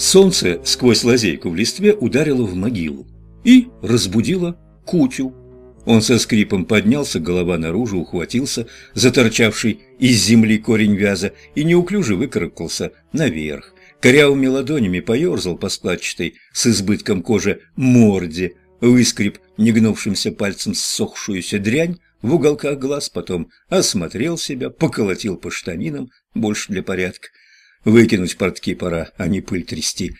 Солнце сквозь лазейку в листве ударило в могилу и разбудило Кутю. Он со скрипом поднялся, голова наружу, ухватился за торчавший из земли корень вяза и неуклюже выкарабкался наверх. Корявыми ладонями поерзал по складчатой с избытком кожи морде, выскреб негнувшимся пальцем ссохшуюся дрянь в уголках глаз, потом осмотрел себя, поколотил по штанинам, больше для порядка. Выкинуть портки пора, а не пыль трясти.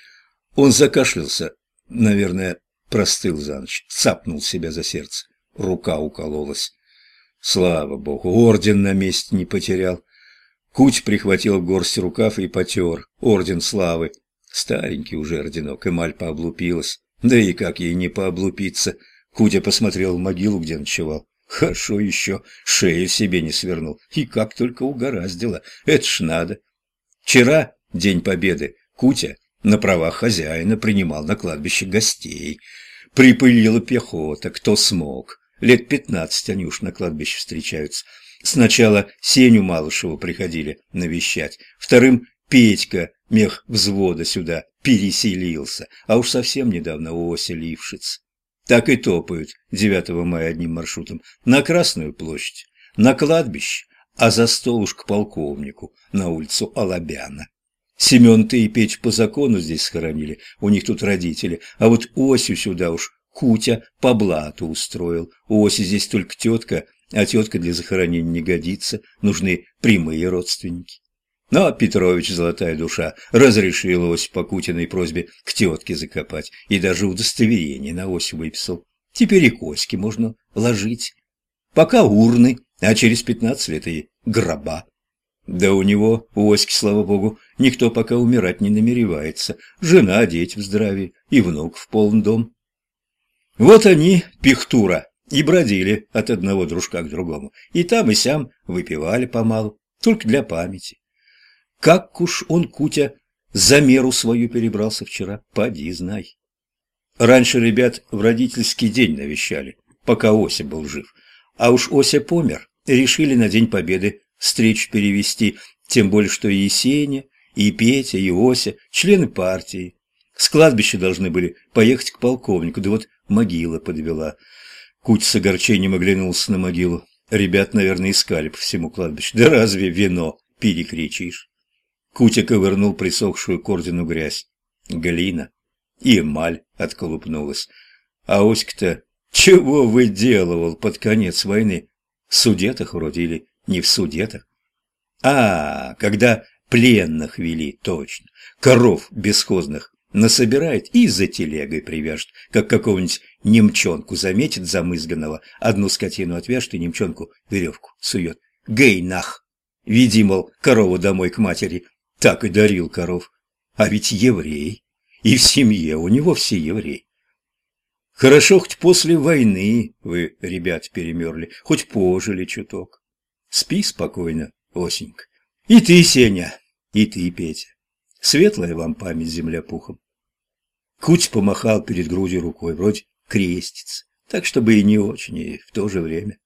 Он закашлялся, наверное, простыл за ночь, цапнул себя за сердце. Рука укололась. Слава богу, орден на месте не потерял. Куть прихватил горсть рукав и потер. Орден славы. Старенький уже орденок, эмаль пооблупилась. Да и как ей не пооблупиться? Кутя посмотрел в могилу, где ночевал. Хорошо еще, шею себе не свернул. И как только угораздило. Это ж надо. Вчера, День Победы, Кутя на правах хозяина принимал на кладбище гостей. Припылила пехота, кто смог. Лет пятнадцать они уж на кладбище встречаются. Сначала Сеню Малышева приходили навещать, вторым Петька, мех взвода, сюда переселился, а уж совсем недавно Ося Лившиц. Так и топают 9 мая одним маршрутом на Красную площадь, на кладбище, а за стол уж к полковнику на улицу Алабяна. Семен ты и Петь по закону здесь схоронили, у них тут родители, а вот Осю сюда уж Кутя по блату устроил. У Оси здесь только тетка, а тетка для захоронения не годится, нужны прямые родственники. Но Петрович, золотая душа, разрешил Ось по Кутиной просьбе к тетке закопать и даже удостоверение на Ось выписал. Теперь и коськи можно ложить. Пока урны, а через пятнадцать лет и гроба. Да у него, у Оськи, слава богу, никто пока умирать не намеревается. Жена, дети в здравии и внук в полный дом. Вот они, пихтура, и бродили от одного дружка к другому, и там и сям выпивали помалу, только для памяти. Как уж он, Кутя, за меру свою перебрался вчера, поди знай. Раньше ребят в родительский день навещали, пока Ося был жив, а уж Ося помер, решили на День Победы встречу перевести, тем более что и Сеня, и Петя, и Ося, члены партии. С кладбища должны были поехать к полковнику, да вот могила подвела. Куть с огорчением оглянулся на могилу. Ребят, наверное, искали по всему кладбищу. Да разве вино перекричишь? Кутя ковырнул присохшую к ордену грязь. Глина. И эмаль отколупнулась. А Оська-то чего выделывал под конец войны? Судетах вроде или не в судетах? А, когда пленных вели, точно. Коров бесхозных насобирает и за телегой привяжет, как какого-нибудь немчонку заметит замызганного, одну скотину отвяжет и немчонку веревку сует. Гей нах! Веди, мол, корову домой к матери. Так и дарил коров. А ведь еврей. И в семье у него все евреи. Хорошо, хоть после войны вы, ребят, перемерли, хоть пожили чуток. Спи спокойно, Осенька. И ты, Сеня, и ты, Петя. Светлая вам память земля пухом. Куть помахал перед грудью рукой, вроде крестится, так чтобы и не очень, и в то же время.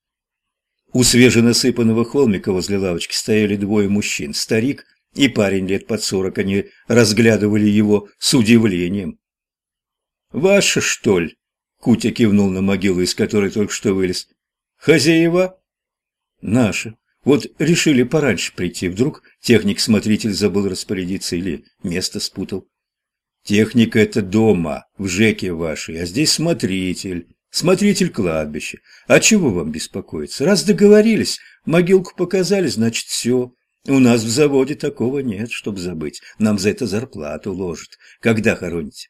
У свеженасыпанного холмика возле лавочки стояли двое мужчин, старик и парень лет под сорок, они разглядывали его с удивлением. «Ваша, что ли?» — Кутя кивнул на могилу, из которой только что вылез. «Хозяева?» «Наши. Вот решили пораньше прийти, вдруг техник-смотритель забыл распорядиться или место спутал. Техника это дома, в ЖЭКе вашей, а здесь смотритель, смотритель кладбища. А чего вам беспокоиться? Раз договорились, могилку показали, значит все. У нас в заводе такого нет, чтоб забыть. Нам за это зарплату ложат. Когда хороните?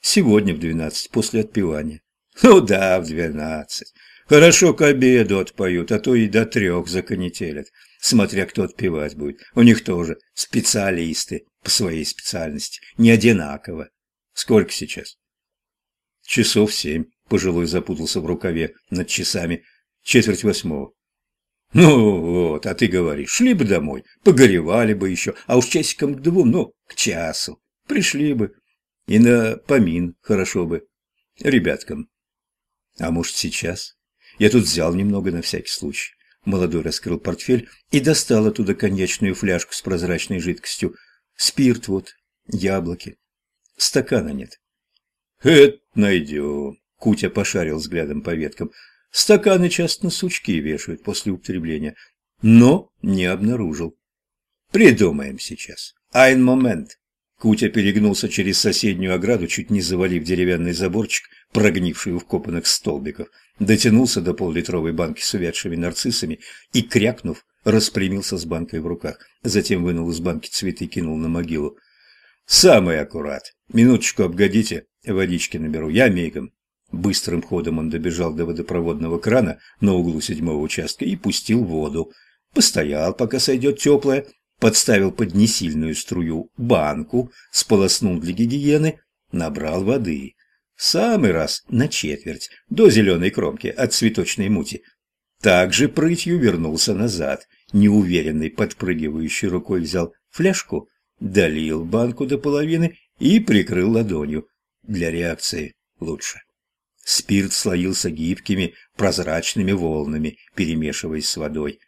Сегодня в двенадцать, после отпевания. Ну да, в двенадцать. Хорошо к обеду отпоют, а то и до трех законетелят, смотря кто отпевать будет. У них тоже специалисты по своей специальности, не одинаково. Сколько сейчас? Часов семь. Пожилой запутался в рукаве над часами. Четверть восьмого. Ну вот, а ты говоришь, шли бы домой, погоревали бы еще, а уж часиком к двум, ну, к часу. Пришли бы. И на помин хорошо бы. Ребяткам. А может, сейчас? Я тут взял немного на всякий случай. Молодой раскрыл портфель и достал оттуда коньячную фляжку с прозрачной жидкостью. Спирт вот, яблоки. Стакана нет. Это найдем. Кутя пошарил взглядом по веткам. Стаканы часто на сучки вешают после употребления, но не обнаружил. Придумаем сейчас. Айн момент. Кутя перегнулся через соседнюю ограду, чуть не завалив деревянный заборчик, прогнивший у вкопанных столбиков, дотянулся до поллитровой банки с увядшими нарциссами и, крякнув, распрямился с банкой в руках. Затем вынул из банки цветы и кинул на могилу. «Самый аккурат. Минуточку обгодите, водички наберу. Я мигом». Быстрым ходом он добежал до водопроводного крана на углу седьмого участка и пустил воду. Постоял, пока сойдет теплая, подставил под несильную струю банку, сполоснул для гигиены, набрал воды. Самый раз на четверть, до зеленой кромки от цветочной мути. Также прытью вернулся назад, неуверенный, подпрыгивающей рукой взял фляжку, долил банку до половины и прикрыл ладонью. Для реакции лучше. Спирт слоился гибкими, прозрачными волнами, перемешиваясь с водой.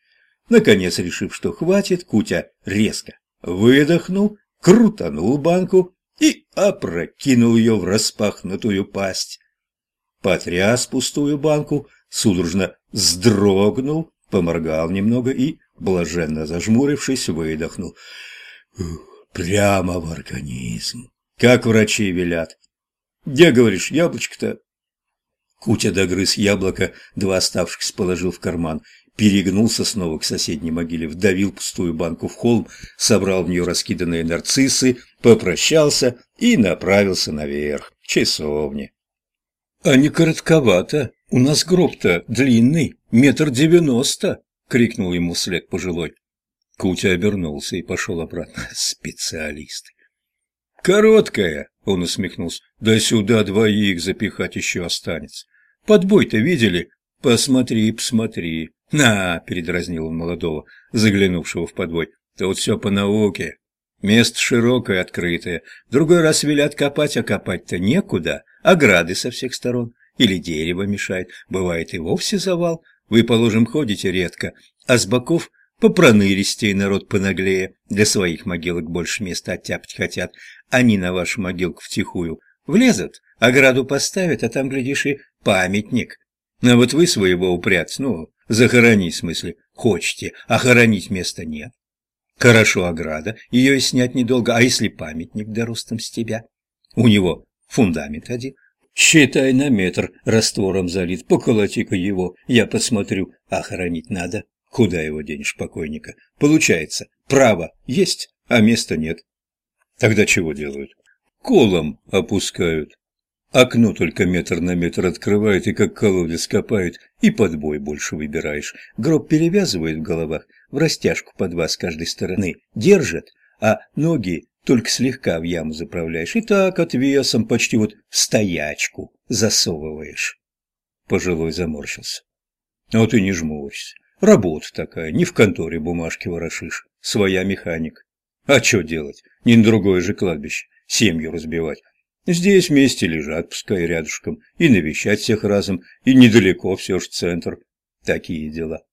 Наконец, решив, что хватит, Кутя резко выдохнул, крутанул банку и опрокинул ее в распахнутую пасть. Потряс пустую банку, судорожно вздрогнул, поморгал немного и, блаженно зажмурившись, выдохнул. Прямо в организм, как врачи велят. Где, говоришь, яблочко-то? Кутя догрыз яблоко, два оставшихся положил в карман перегнулся снова к соседней могиле, вдавил пустую банку в холм, собрал в нее раскиданные нарциссы, попрощался и направился наверх, к часовне. — А не коротковато, у нас гроб-то длинный, метр девяносто, — крикнул ему вслед пожилой. Кутя обернулся и пошел обратно. Специалисты. «Короткая!» — он усмехнулся. «Да сюда двоих запихать еще останется. Подбой-то видели? Посмотри, посмотри. «На!» – передразнил он молодого, заглянувшего в подвой. «Тут все по науке. Место широкое, открытое. Другой раз велят копать, а копать-то некуда. Ограды со всех сторон. Или дерево мешает. Бывает и вовсе завал. Вы, положим, ходите редко, а с боков попроныристей народ понаглее. Для своих могилок больше места оттяпать хотят. Они на вашу могилку втихую влезут, ограду поставят, а там, глядишь, и памятник. А вот вы своего упрять, ну, Захоронить, в смысле, хочете, а хоронить места нет. Хорошо ограда, ее и снять недолго, а если памятник да ростом с тебя? У него фундамент один. Считай на метр раствором залит, поколоти-ка его, я посмотрю, а хоронить надо. Куда его денешь, покойника? Получается, право есть, а места нет. Тогда чего делают? Колом опускают. Окно только метр на метр открывают и как колодец копают, и подбой больше выбираешь. Гроб перевязывают в головах, в растяжку по два с каждой стороны, держат, а ноги только слегка в яму заправляешь, и так отвесом почти вот стоячку засовываешь. Пожилой заморщился. А ты не жмурься. Работа такая, не в конторе бумажки ворошишь, своя механик. А что делать? Не на другое же кладбище, семью разбивать. Здесь вместе лежат, пускай рядышком, и навещать всех разом, и недалеко все ж центр. Такие дела.